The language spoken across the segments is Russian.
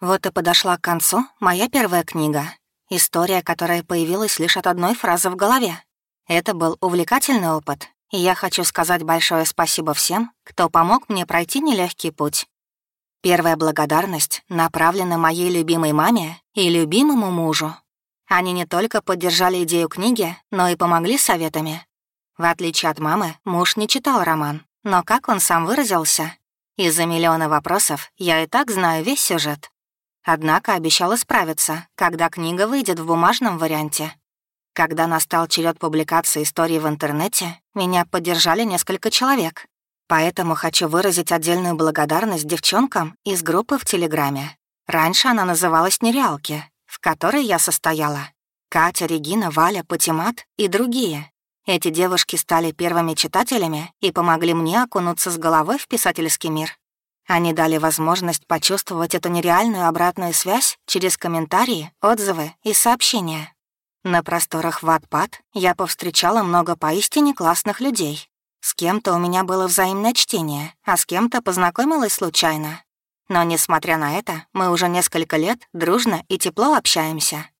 Вот и подошла к концу моя первая книга. История, которая появилась лишь от одной фразы в голове. Это был увлекательный опыт, и я хочу сказать большое спасибо всем, кто помог мне пройти нелегкий путь. Первая благодарность направлена моей любимой маме и любимому мужу. Они не только поддержали идею книги, но и помогли советами. В отличие от мамы, муж не читал роман, но как он сам выразился? Из-за миллиона вопросов я и так знаю весь сюжет. Однако обещала справиться, когда книга выйдет в бумажном варианте. Когда настал черед публикации истории в интернете, меня поддержали несколько человек. Поэтому хочу выразить отдельную благодарность девчонкам из группы в Телеграме. Раньше она называлась «Нереалки», в которой я состояла. Катя, Регина, Валя, Патимат и другие. Эти девушки стали первыми читателями и помогли мне окунуться с головой в писательский мир. Они дали возможность почувствовать эту нереальную обратную связь через комментарии, отзывы и сообщения. На просторах Wattpad я повстречала много поистине классных людей. С кем-то у меня было взаимное чтение, а с кем-то познакомилась случайно. Но, несмотря на это, мы уже несколько лет дружно и тепло общаемся.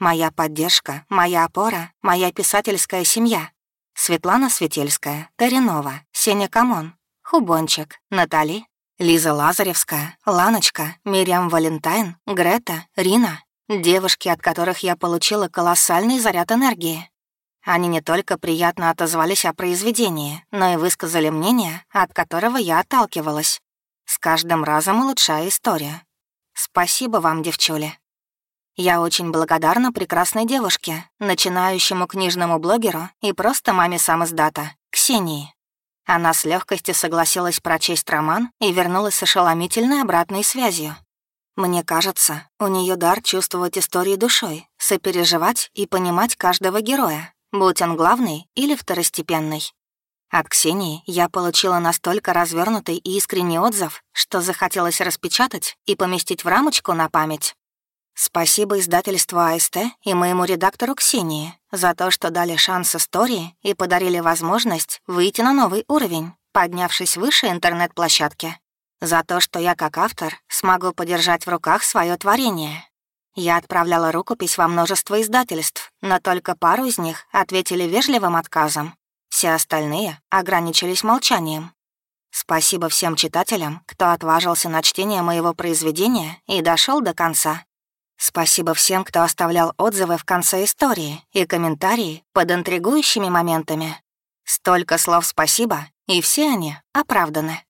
Моя поддержка, моя опора, моя писательская семья. Светлана Светельская, Таринова, Сеня Камон, Хубончик, Натали, Лиза Лазаревская, Ланочка, Мириам Валентайн, Грета, Рина. Девушки, от которых я получила колоссальный заряд энергии. Они не только приятно отозвались о произведении, но и высказали мнение, от которого я отталкивалась. С каждым разом улучшая историю. Спасибо вам, девчули. Я очень благодарна прекрасной девушке, начинающему книжному блогеру и просто маме сам издата, Ксении. Она с легкостью согласилась прочесть роман и вернулась с ошеломительной обратной связью. Мне кажется, у нее дар чувствовать истории душой, сопереживать и понимать каждого героя, будь он главный или второстепенный. От Ксении я получила настолько развернутый и искренний отзыв, что захотелось распечатать и поместить в рамочку на память. Спасибо издательству АСТ и моему редактору Ксении за то, что дали шанс истории и подарили возможность выйти на новый уровень, поднявшись выше интернет-площадки. За то, что я, как автор, смогу подержать в руках свое творение. Я отправляла рукопись во множество издательств, но только пару из них ответили вежливым отказом. Все остальные ограничились молчанием. Спасибо всем читателям, кто отважился на чтение моего произведения и дошел до конца. Спасибо всем, кто оставлял отзывы в конце истории и комментарии под интригующими моментами. Столько слов спасибо, и все они оправданы.